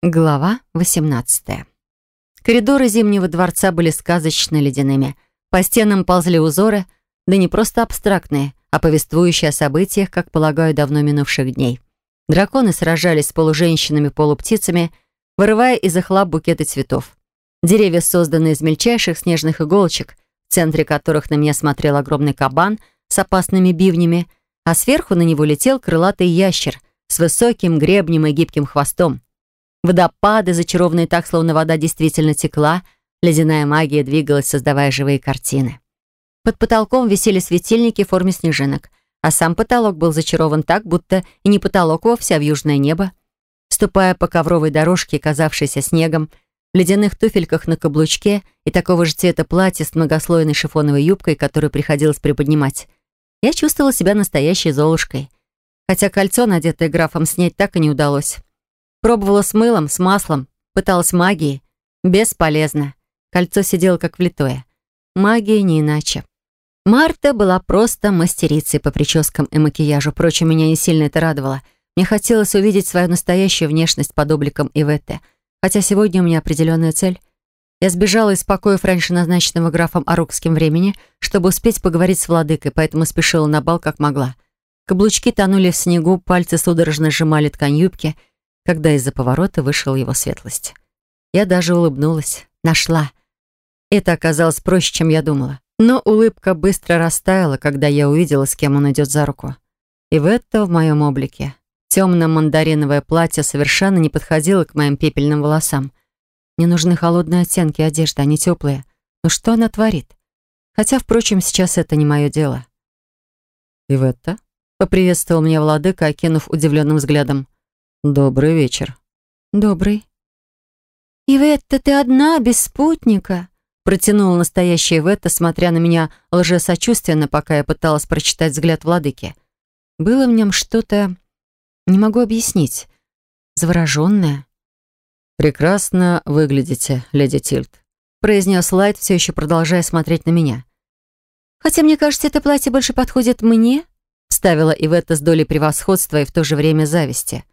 Глава 18. Коридоры Зимнего дворца были сказочно ледяными. По стенам ползли узоры, да не просто абстрактные, а повествующие о событиях, как полагаю, давно минувших дней. Драконы сражались с полуженщинами-полуптицами, вырывая из их лап букеты цветов. Деревья созданы из мельчайших снежных иголочек, в центре которых на меня смотрел огромный кабан с опасными бивнями, а сверху на него летел крылатый ящер с высоким гребнем и гибким хвостом. Водопады, зачарованные так, словно вода действительно текла, ледяная магия двигалась, создавая живые картины. Под потолком висели светильники в форме снежинок, а сам потолок был зачарован так, будто и не потолок вовсе, а в южное небо. Ступая по ковровой дорожке, казавшейся снегом, в ледяных туфельках на каблучке и такого же цвета платье с многослойной шифоновой юбкой, которую приходилось приподнимать, я чувствовала себя настоящей Золушкой. Хотя кольцо, надетое графом, снять так и не удалось. Пробовала с мылом, с маслом, пыталась магией. Бесполезно. Кольцо сидело как влитое. Магия не иначе. Марта была просто мастерицей по прическам и макияжу. Впрочем, меня не сильно это радовало. Мне хотелось увидеть свою настоящую внешность под обликом Иветты. Хотя сегодня у меня определенная цель. Я сбежала из покоев раньше назначенного графом Арукским времени, чтобы успеть поговорить с владыкой, поэтому спешила на бал как могла. Каблучки тонули в снегу, пальцы судорожно сжимали ткань юбки, когда из-за поворота вышел его светлость. Я даже улыбнулась. Нашла. Это оказалось проще, чем я думала. Но улыбка быстро растаяла, когда я увидела, с кем он идет за руку. И в это в моем облике. Темно-мандариновое платье совершенно не подходило к моим пепельным волосам. Мне нужны холодные оттенки одежды, они теплые. Но что она творит? Хотя, впрочем, сейчас это не мое дело. «Иветта?» — поприветствовал меня владыка, окинув удивленным взглядом. «Добрый вечер». «Добрый». «Иветта, ты одна, без спутника?» Протянула настоящая Иветта, смотря на меня лжесочувственно, пока я пыталась прочитать взгляд владыки. Было в нем что-то... Не могу объяснить. Завороженное. «Прекрасно выглядите, леди Тильд», — произнес Лайт, все еще продолжая смотреть на меня. «Хотя, мне кажется, это платье больше подходит мне», — вставила Иветта с долей превосходства и в то же время зависти.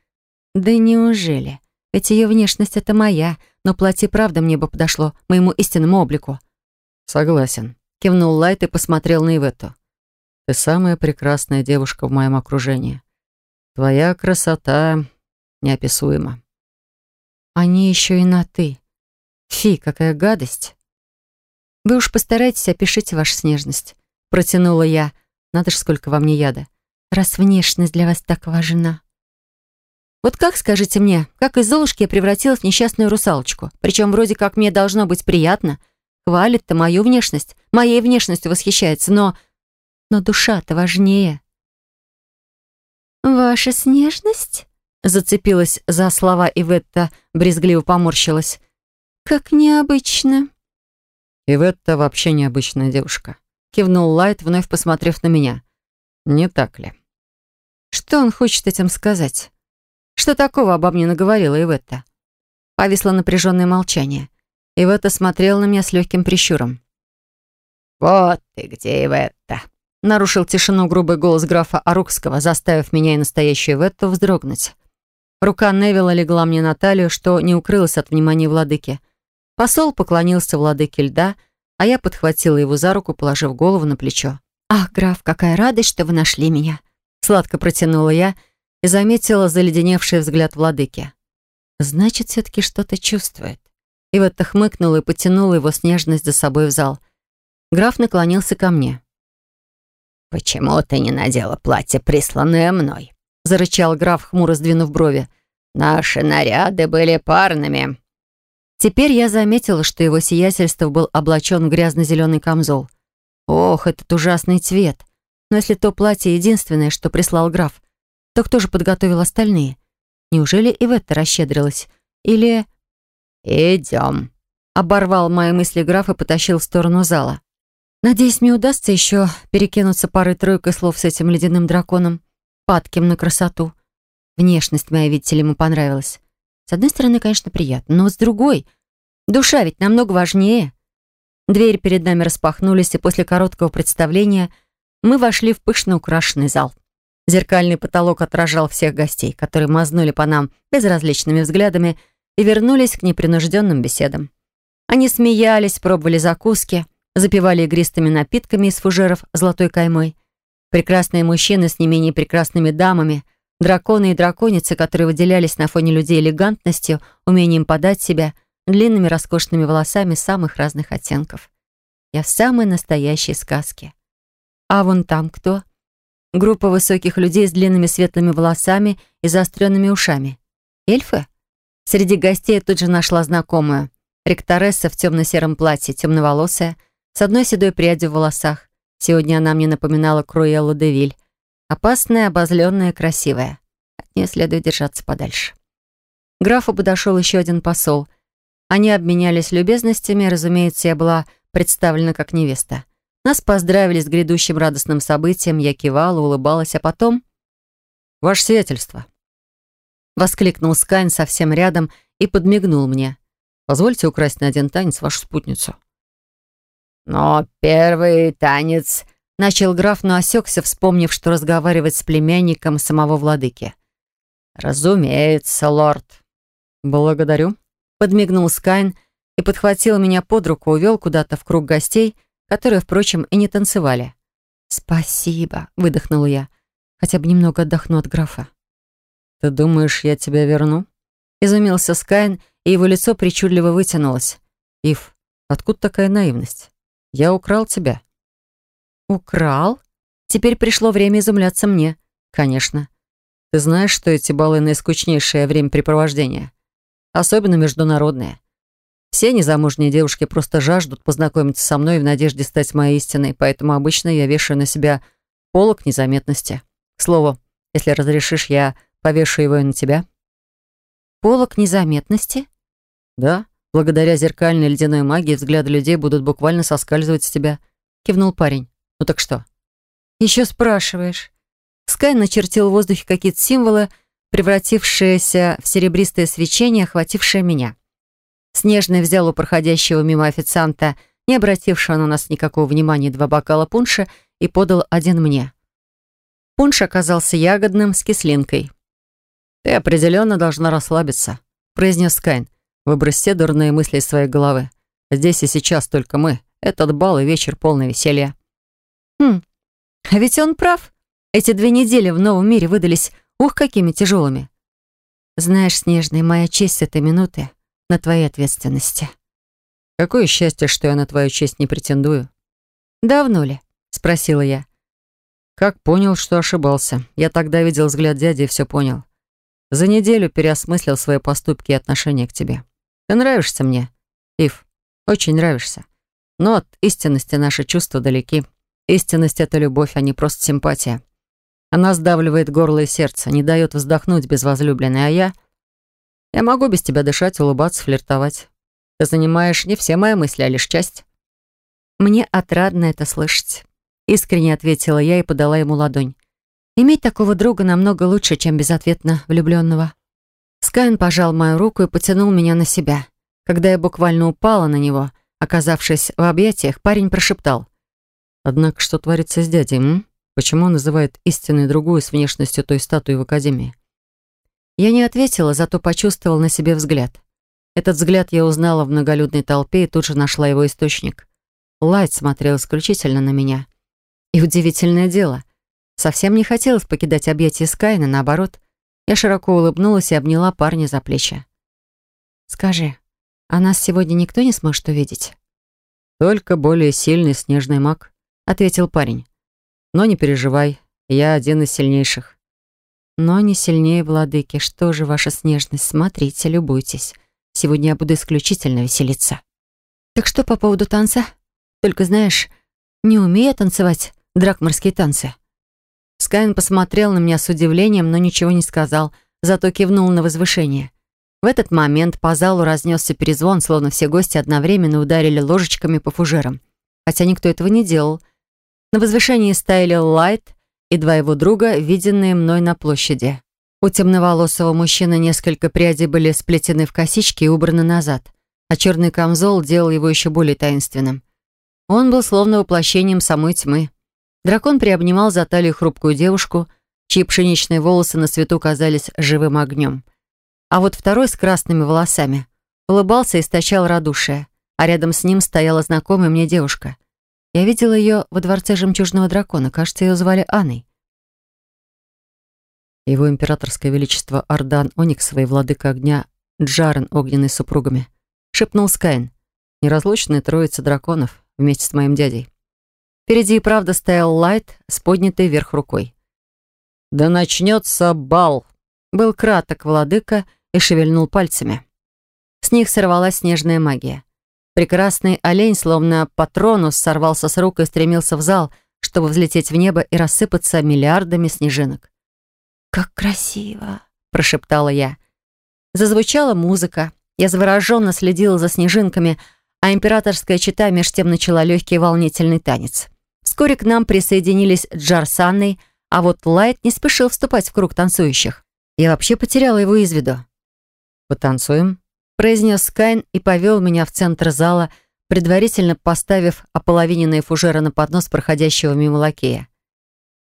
«Да неужели? Ведь ее внешность — это моя, но платье правда мне бы подошло, моему истинному облику». «Согласен», — кивнул Лайт и посмотрел на Иветту. «Ты самая прекрасная девушка в моем окружении. Твоя красота неописуема». Они еще и на «ты». Фи, какая гадость. Вы уж постарайтесь, опишите вашу снежность. Протянула я. Надо ж, сколько во мне яда. Раз внешность для вас так важна. Вот как, скажите мне, как из Золушки я превратилась в несчастную русалочку? Причем вроде как мне должно быть приятно. Хвалит-то мою внешность, моей внешностью восхищается, но... Но душа-то важнее. «Ваша снежность?» Зацепилась за слова Иветта, брезгливо поморщилась. «Как необычно». «Иветта вообще необычная девушка», — кивнул Лайт, вновь посмотрев на меня. «Не так ли?» «Что он хочет этим сказать? Что такого обо мне наговорила Иветта?» Повисло напряженное молчание. Иветта смотрела на меня с легким прищуром. «Вот ты где, Иветта!» Нарушил тишину грубый голос графа Арукского, заставив меня и настоящую Иветту вздрогнуть. Рука Невилла легла мне на талию, что не укрылась от внимания владыки. Посол поклонился владыке льда, а я подхватила его за руку, положив голову на плечо. «Ах, граф, какая радость, что вы нашли меня!» Сладко протянула я и заметила заледеневший взгляд владыки. «Значит, все-таки что-то чувствует». И вот хмыкнула и потянула его с нежность за собой в зал. Граф наклонился ко мне. «Почему ты не надела платье, присланное мной?» зарычал граф, хмуро сдвинув брови. «Наши наряды были парными». Теперь я заметила, что его сиятельство был облачен в грязно-зеленый камзол. Ох, этот ужасный цвет. Но если то платье единственное, что прислал граф, то кто же подготовил остальные? Неужели и в это расщедрилась? Или... «Идем», — оборвал мои мысли граф и потащил в сторону зала. Надеюсь, мне удастся еще перекинуться парой-тройкой слов с этим ледяным драконом падким на красоту. Внешность моя, видите ли, ему понравилась. С одной стороны, конечно, приятно, но с другой... Душа ведь намного важнее. Двери перед нами распахнулись, и после короткого представления мы вошли в пышно украшенный зал. Зеркальный потолок отражал всех гостей, которые мазнули по нам безразличными взглядами и вернулись к непринужденным беседам. Они смеялись, пробовали закуски, запивали игристыми напитками из фужеров золотой каймой. Прекрасные мужчины с не менее прекрасными дамами, драконы и драконицы, которые выделялись на фоне людей элегантностью, умением подать себя, длинными роскошными волосами самых разных оттенков. Я в самой настоящей сказке. А вон там кто? Группа высоких людей с длинными светлыми волосами и заостренными ушами. Эльфы? Среди гостей тут же нашла знакомую. Ректоресса в темно-сером платье, темноволосая, с одной седой прядью в волосах. Сегодня она мне напоминала Круэллу де Виль. Опасная, обозленная, красивая. От нее следует держаться подальше. Графу подошел еще один посол. Они обменялись любезностями, разумеется, я была представлена как невеста. Нас поздравили с грядущим радостным событием, я кивала, улыбалась, а потом... «Ваше сиятельство!» Воскликнул Скайн совсем рядом и подмигнул мне. «Позвольте украсть на один танец вашу спутницу». «Но первый танец...» Начал граф, но осекся, вспомнив, что разговаривать с племянником самого владыки. «Разумеется, лорд». «Благодарю», — подмигнул Скайн и подхватил меня под руку, увел куда-то в круг гостей, которые, впрочем, и не танцевали. «Спасибо», — выдохнула я. «Хотя бы немного отдохну от графа». «Ты думаешь, я тебя верну?» Изумился Скайн, и его лицо причудливо вытянулось. «Ив, откуда такая наивность? Я украл тебя». «Украл?» Теперь пришло время изумляться мне. «Конечно. Ты знаешь, что эти балы наискучнейшее времяпрепровождение? Особенно международные. Все незамужние девушки просто жаждут познакомиться со мной в надежде стать моей истиной, поэтому обычно я вешаю на себя полок незаметности. К слову, если разрешишь, я повешу его и на тебя». «Полок незаметности?» «Да, благодаря зеркальной ледяной магии взгляды людей будут буквально соскальзывать с тебя», — кивнул парень. «Ну так что?» «Еще спрашиваешь». Скай начертил в воздухе какие-то символы, превратившиеся в серебристое свечение, охватившее меня. Снежный взял у проходящего мимо официанта, не обратившего на нас никакого внимания, два бокала пунша и подал один мне. Пунш оказался ягодным с кислинкой. «Ты определенно должна расслабиться», — произнес Кайн. «Выбрось все дурные мысли из своей головы. Здесь и сейчас только мы. Этот бал и вечер полный веселья». Хм, а ведь он прав. Эти две недели в новом мире выдались, ух, какими тяжелыми. Знаешь, Снежный, моя честь с этой минуты на твоей ответственности. Какое счастье, что я на твою честь не претендую. Давно ли? Спросила я. Как понял, что ошибался. Я тогда видел взгляд дяди и все понял. За неделю переосмыслил свои поступки и отношения к тебе. Ты нравишься мне, Ив, очень нравишься. Но от истинности наши чувства далеки. Истинность — это любовь, а не просто симпатия. Она сдавливает горло и сердце, не дает вздохнуть без возлюбленной, а я... Я могу без тебя дышать, улыбаться, флиртовать. Ты занимаешь не все мои мысли, а лишь часть. Мне отрадно это слышать. Искренне ответила я и подала ему ладонь. Иметь такого друга намного лучше, чем безответно влюбленного. Скайн пожал мою руку и потянул меня на себя. Когда я буквально упала на него, оказавшись в объятиях, парень прошептал. Однако что творится с дядей, м? Почему он называет истинной другую с внешностью той статуи в Академии? Я не ответила, зато почувствовала на себе взгляд. Этот взгляд я узнала в многолюдной толпе и тут же нашла его источник. Лайт смотрел исключительно на меня. И удивительное дело, совсем не хотелось покидать объятия Скайна, наоборот. Я широко улыбнулась и обняла парня за плечи. «Скажи, а нас сегодня никто не сможет увидеть?» «Только более сильный снежный маг», — ответил парень. «Но не переживай, я один из сильнейших». «Но не сильнее владыки. Что же ваша снежность? Смотрите, любуйтесь. Сегодня я буду исключительно веселиться». «Так что по поводу танца? Только знаешь, не умею танцевать дракмарские танцы». Скайн посмотрел на меня с удивлением, но ничего не сказал, зато кивнул на возвышение. В этот момент по залу разнесся перезвон, словно все гости одновременно ударили ложечками по фужерам. Хотя никто этого не делал — на возвышении стояли Лайт и два его друга, виденные мной на площади. У темноволосого мужчины несколько прядей были сплетены в косички и убраны назад, а черный камзол делал его еще более таинственным. Он был словно воплощением самой тьмы. Дракон приобнимал за талию хрупкую девушку, чьи пшеничные волосы на свету казались живым огнем. а вот второй с красными волосами улыбался и источал радушие, а рядом с ним стояла знакомая мне девушка. Я видела ее во дворце жемчужного дракона, кажется, ее звали Анной. Его императорское величество Ардан Ониксовый, владыка огня Джарен Огненный с супругами, шепнул Скайн. Неразлучная троица драконов вместе с моим дядей. Впереди и правда стоял Лайт с поднятой вверх рукой. «Да начнется бал!» Был краток владыка и шевельнул пальцами. С них сорвалась снежная магия. Прекрасный олень, словно патронус, сорвался с рук и стремился в зал, чтобы взлететь в небо и рассыпаться миллиардами снежинок. «Как красиво!» — прошептала я. Зазвучала музыка. Я завороженно следила за снежинками, а императорская чита меж тем начала легкий волнительный танец. Вскоре к нам присоединились Джар с Анной, а вот Лайт не спешил вступать в круг танцующих. Я вообще потеряла его из виду. «Потанцуем?» — произнес Скайн и повел меня в центр зала, предварительно поставив ополовиненные фужеры на поднос проходящего мимо лакея.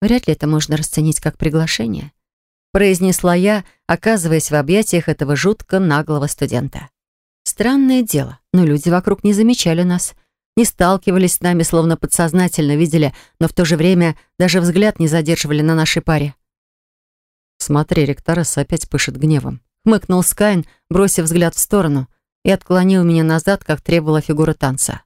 «Вряд ли это можно расценить как приглашение», — произнесла я, оказываясь в объятиях этого жутко наглого студента. Странное дело, но люди вокруг не замечали нас, не сталкивались с нами, словно подсознательно видели, но в то же время даже взгляд не задерживали на нашей паре. «Смотри, ректоресса опять пышет гневом», Хмыкнул Скайн, бросив взгляд в сторону, и отклонил меня назад, как требовала фигура танца.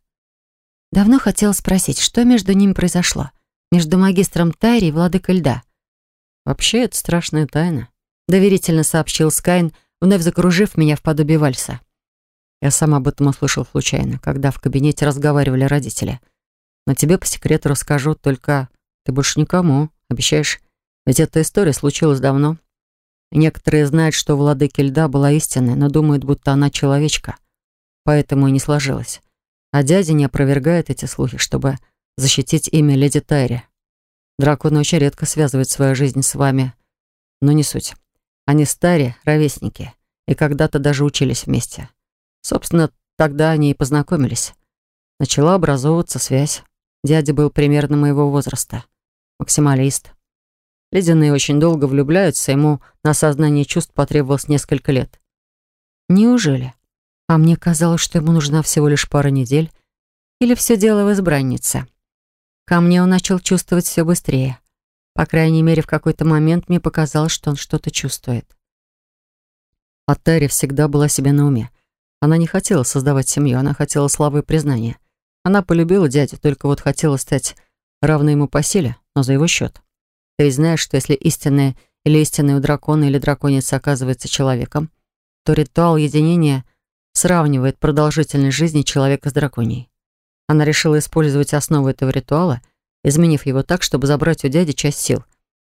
Давно хотел спросить, что между ними произошло? Между магистром Тайри и владыкой льда. «Вообще, это страшная тайна», — доверительно сообщил Скайн, вновь закружив меня в подобие вальса. Я сам об этом услышал случайно, когда в кабинете разговаривали родители. Но тебе по секрету расскажу, только ты больше никому, обещаешь? Ведь эта история случилась давно, Некоторые знают, что владыки льда была истинной, но думают, будто она человечка. Поэтому и не сложилось. А дядя не опровергает эти слухи, чтобы защитить имя леди Тайри. Драконы очень редко связывают свою жизнь с вами. Но не суть. Они старые, ровесники, и когда-то даже учились вместе. Собственно, тогда они и познакомились. Начала образовываться связь. Дядя был примерно моего возраста. Максималист. Ледяные очень долго влюбляются, ему на осознание чувств потребовалось несколько лет. Неужели? А мне казалось, что ему нужна всего лишь пара недель. Или все дело в избраннице. Ко мне он начал чувствовать все быстрее. По крайней мере, в какой-то момент мне показалось, что он что-то чувствует. А Терри всегда была себе на уме. Она не хотела создавать семью, она хотела славы и признания. Она полюбила дядю, только вот хотела стать равной ему по силе, но за его счет. Ты знаешь, что если истинная или истинный у дракона или драконицы оказывается человеком, то ритуал единения сравнивает продолжительность жизни человека с драконьей. Она решила использовать основу этого ритуала, изменив его так, чтобы забрать у дяди часть сил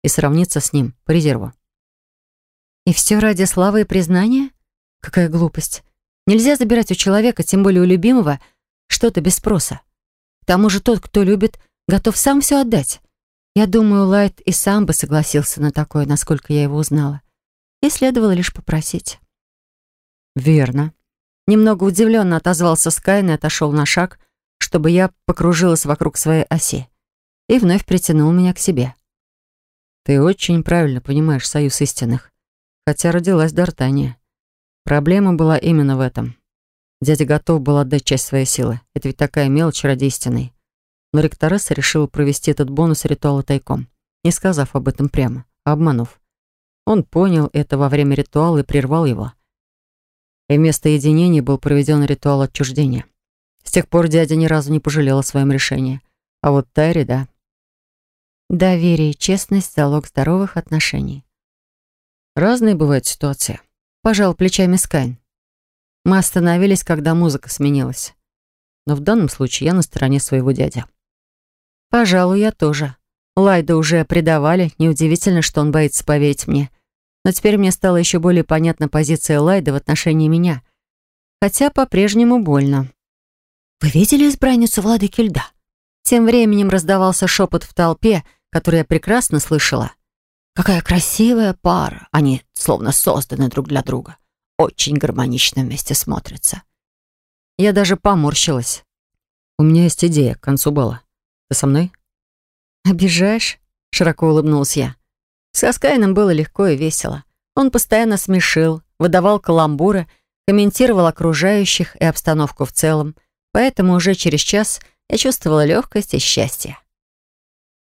и сравниться с ним по резерву. И все ради славы и признания? Какая глупость. Нельзя забирать у человека, тем более у любимого, что-то без спроса. К тому же тот, кто любит, готов сам все отдать. Я думаю, Лайт и сам бы согласился на такое, насколько я его узнала. И следовало лишь попросить. Верно. Немного удивленно отозвался Скайн и отошел на шаг, чтобы я покружилась вокруг своей оси. И вновь притянул меня к себе. Ты очень правильно понимаешь союз истинных. Хотя родилась Д'Артания. Проблема была именно в этом. Дядя готов был отдать часть своей силы. Это ведь такая мелочь ради истины но ректоресса решила провести этот бонус ритуала тайком, не сказав об этом прямо, а обманув. Он понял это во время ритуала и прервал его. И вместо единения был проведен ритуал отчуждения. С тех пор дядя ни разу не пожалел о своем решении. А вот Тайри, да. Доверие и честность — залог здоровых отношений. Разные бывают ситуации. Пожал плечами Скайн. Мы остановились, когда музыка сменилась. Но в данном случае я на стороне своего дяди. Пожалуй, я тоже. Лайда уже предавали, неудивительно, что он боится поверить мне. Но теперь мне стала еще более понятна позиция Лайда в отношении меня. Хотя по-прежнему больно. «Вы видели избранницу владыки льда?» Тем временем раздавался шепот в толпе, который я прекрасно слышала. «Какая красивая пара! Они словно созданы друг для друга. Очень гармонично вместе смотрятся». Я даже поморщилась. «У меня есть идея к концу бала. Ты со мной?» «Обижаешь?» — широко улыбнулся я. С Аскайном было легко и весело. Он постоянно смешил, выдавал каламбуры, комментировал окружающих и обстановку в целом, поэтому уже через час я чувствовала легкость и счастье.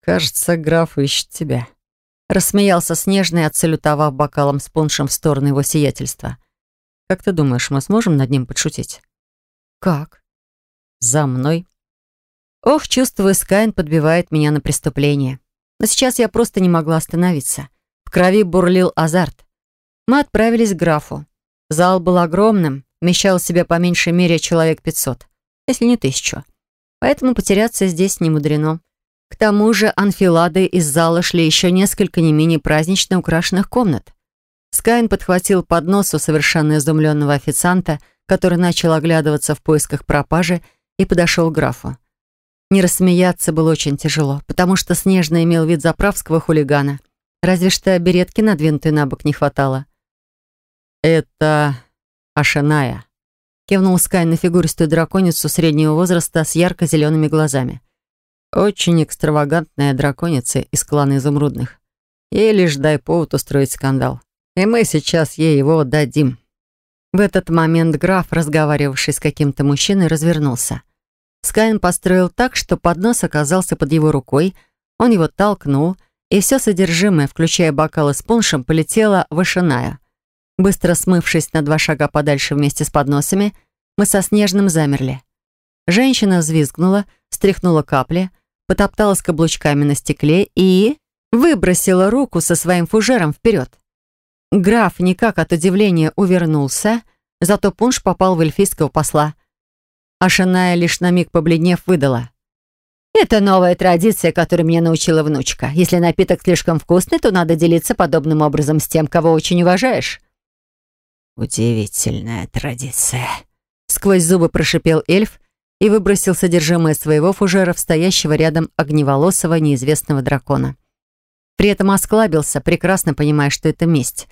«Кажется, граф ищет тебя», — рассмеялся Снежный, отсалютовав бокалом с пуншем в сторону его сиятельства. «Как ты думаешь, мы сможем над ним подшутить?» «Как?» «За мной». Ох, чувствую, Скайн подбивает меня на преступление. Но сейчас я просто не могла остановиться. В крови бурлил азарт. Мы отправились к графу. Зал был огромным, вмещал себя по меньшей мере человек пятьсот, если не тысячу. Поэтому потеряться здесь не мудрено. К тому же анфилады из зала шли еще несколько не менее празднично украшенных комнат. Скайн подхватил поднос у совершенно изумленного официанта, который начал оглядываться в поисках пропажи, и подошел к графу. Не рассмеяться было очень тяжело, потому что Снежный имел вид заправского хулигана. Разве что беретки надвинутой на бок не хватало. «Это Ашаная», — кивнул Скай на фигуристую драконицу среднего возраста с ярко-зелеными глазами. «Очень экстравагантная драконица из клана Изумрудных. Ей лишь дай повод устроить скандал. И мы сейчас ей его дадим». В этот момент граф, разговаривавший с каким-то мужчиной, развернулся. Скайн построил так, что поднос оказался под его рукой, он его толкнул, и все содержимое, включая бокалы с пуншем, полетело в Ишиная. Быстро смывшись на два шага подальше вместе с подносами, мы со Снежным замерли. Женщина взвизгнула, стряхнула капли, потопталась каблучками на стекле и... выбросила руку со своим фужером вперед. Граф никак от удивления увернулся, зато пунш попал в эльфийского посла. А лишь на миг побледнев, выдала. «Это новая традиция, которой меня научила внучка. Если напиток слишком вкусный, то надо делиться подобным образом с тем, кого очень уважаешь». «Удивительная традиция», — сквозь зубы прошипел эльф и выбросил содержимое своего фужера в стоящего рядом огневолосого неизвестного дракона. При этом осклабился, прекрасно понимая, что это месть.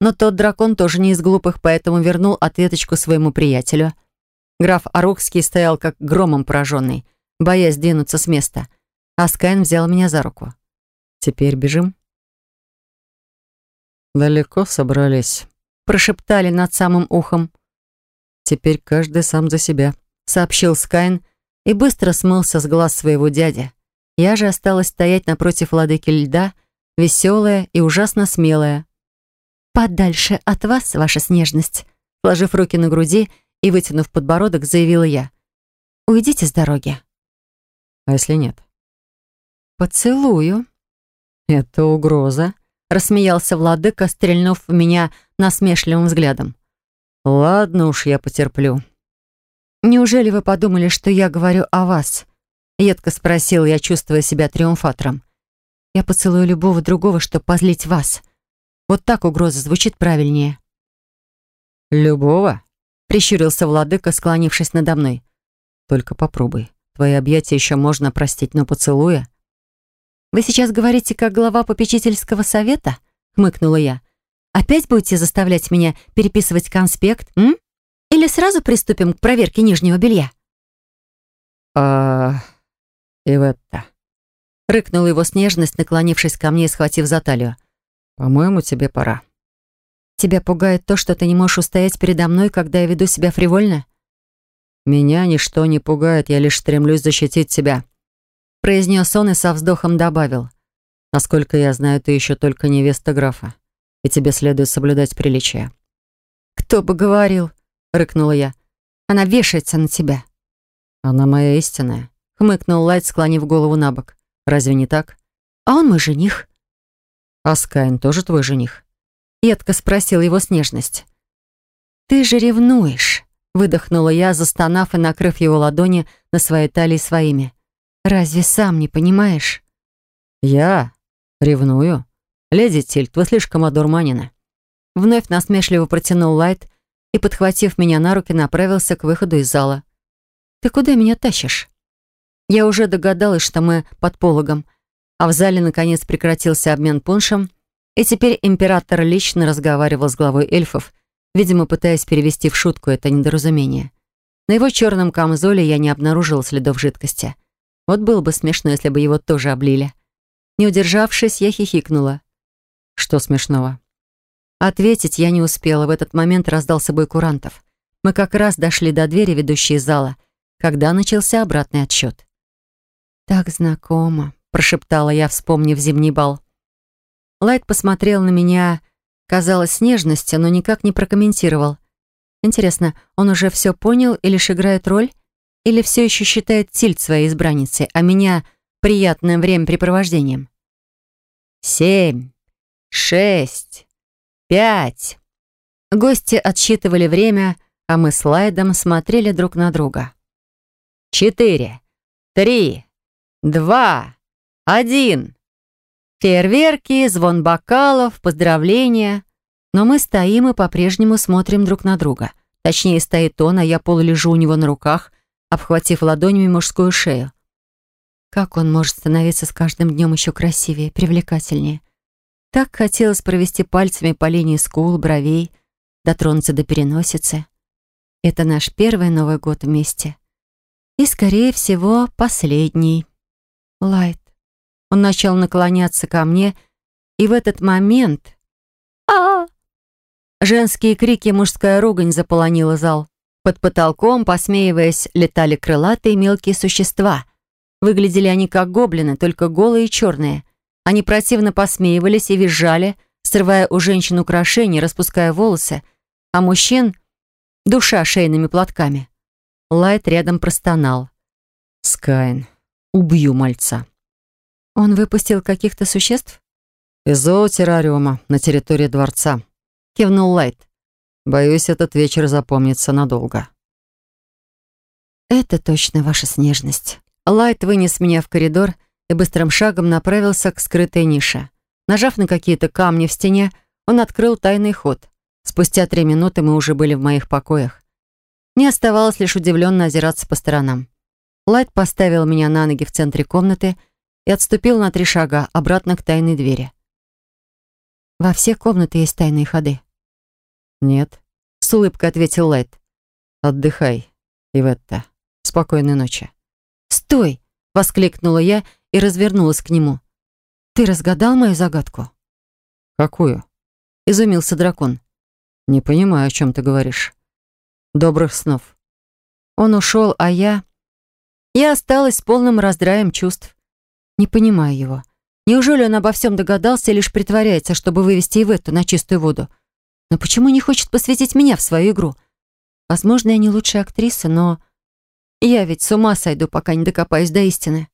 Но тот дракон тоже не из глупых, поэтому вернул ответочку своему приятелю. Граф Арухский стоял как громом пораженный, боясь двинуться с места. А Скайн взял меня за руку. «Теперь бежим?» «Далеко собрались», — прошептали над самым ухом. «Теперь каждый сам за себя», — сообщил Скайн и быстро смылся с глаз своего дяди. Я же осталась стоять напротив владыки льда, веселая и ужасно смелая. «Подальше от вас, ваша снежность», сложив руки на груди и вытянув подбородок, заявила я. «Уйдите с дороги». «А если нет?» «Поцелую». «Это угроза», — рассмеялся владыка, стрельнув в меня насмешливым взглядом. «Ладно уж, я потерплю». «Неужели вы подумали, что я говорю о вас?» Едко спросил я, чувствуя себя триумфатором. «Я поцелую любого другого, чтобы позлить вас. Вот так угроза звучит правильнее». «Любого?» — прищурился владыка, склонившись надо мной. «Только попробуй. Твои объятия еще можно простить, но поцелуя...» «Вы сейчас говорите, как глава попечительского совета?» — хмыкнула я. «Опять будете заставлять меня переписывать конспект, м? Или сразу приступим к проверке нижнего белья?» «А... Иветта...» — рыкнула его снежность, наклонившись ко мне и схватив за талию. «По-моему, тебе пора». «Тебя пугает то, что ты не можешь устоять передо мной, когда я веду себя фривольно?» «Меня ничто не пугает, я лишь стремлюсь защитить тебя», — произнес он и со вздохом добавил. «Насколько я знаю, ты еще только невеста графа, и тебе следует соблюдать приличия». «Кто бы говорил?» — рыкнула я. «Она вешается на тебя». «Она моя истинная», — хмыкнул Лайт, склонив голову на бок. «Разве не так?» «А он мой жених». «А Скайн тоже твой жених?» Едко спросил его снежность. «Ты же ревнуешь», — выдохнула я, застонав и накрыв его ладони на своей талии своими. «Разве сам не понимаешь?» «Я ревную? Леди Тильт, вы слишком одурманены». Вновь насмешливо протянул Лайт и, подхватив меня на руки, направился к выходу из зала. «Ты куда меня тащишь?» Я уже догадалась, что мы под пологом, а в зале наконец прекратился обмен пуншем, и теперь император лично разговаривал с главой эльфов, видимо, пытаясь перевести в шутку это недоразумение. На его черном камзоле я не обнаружила следов жидкости. Вот было бы смешно, если бы его тоже облили. Не удержавшись, я хихикнула. «Что смешного?» Ответить я не успела. В этот момент раздался бой курантов. Мы как раз дошли до двери, ведущей из зала, когда начался обратный отсчет. «Так знакомо», — прошептала я, вспомнив зимний бал. Лайт посмотрел на меня, казалось, с нежностью, но никак не прокомментировал. Интересно, он уже все понял и лишь играет роль? Или все еще считает Тильд своей избранницей, а меня приятным времяпрепровождением? Семь, шесть, пять. Гости отсчитывали время, а мы с Лайдом смотрели друг на друга. Четыре, три, два, один. Фейерверки, звон бокалов, поздравления. Но мы стоим и по-прежнему смотрим друг на друга. Точнее, стоит он, а я полулежу у него на руках, обхватив ладонями мужскую шею. Как он может становиться с каждым днем еще красивее, привлекательнее? Так хотелось провести пальцами по линии скул, бровей, дотронуться до переносицы. Это наш первый Новый год вместе. И, скорее всего, последний. Лайт. Он начал наклоняться ко мне, и в этот момент... а Женские крики и мужская ругань заполонила зал. Под потолком, посмеиваясь, летали крылатые мелкие существа. Выглядели они как гоблины, только голые и черные. Они противно посмеивались и визжали, срывая у женщин украшения, распуская волосы, а мужчин — душа шейными платками. Лайт рядом простонал. «Скайн, убью мальца». «Он выпустил каких-то существ?» «Из зоотеррариума на территории дворца», — кивнул Лайт. «Боюсь, этот вечер запомнится надолго». «Это точно ваша снежность». Лайт вынес меня в коридор и быстрым шагом направился к скрытой нише. Нажав на какие-то камни в стене, он открыл тайный ход. Спустя три минуты мы уже были в моих покоях. Мне оставалось лишь удивленно озираться по сторонам. Лайт поставил меня на ноги в центре комнаты и отступил на три шага обратно к тайной двери. «Во всех комнатах есть тайные ходы?» «Нет», — с улыбкой ответил Лайт. «Отдыхай, Иветта. Спокойной ночи». «Стой!» — воскликнула я и развернулась к нему. «Ты разгадал мою загадку?» «Какую?» — изумился дракон. «Не понимаю, о чем ты говоришь. Добрых снов». Он ушел, а я... Я осталась с полным раздраем чувств. Не понимаю его. Неужели он обо всем догадался и лишь притворяется, чтобы вывести Иветту на чистую воду? Но почему не хочет посвятить меня в свою игру? Возможно, я не лучшая актриса, но... Я ведь с ума сойду, пока не докопаюсь до истины.